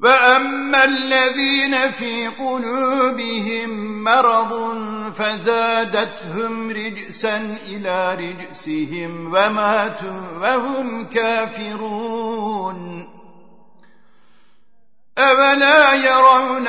وأما الذين في قلوبهم مرض فزادتهم رجسا إلى رجسهم وماتوا وهم كافرون أولا يرون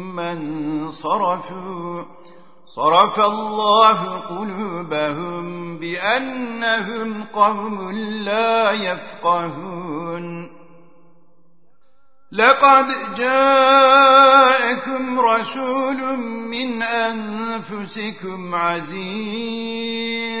انصرفوا. صرف الله قلوبهم بأنهم قوم لا يفقهون. لقد جاءكم رسول من أنفسكم عزيز.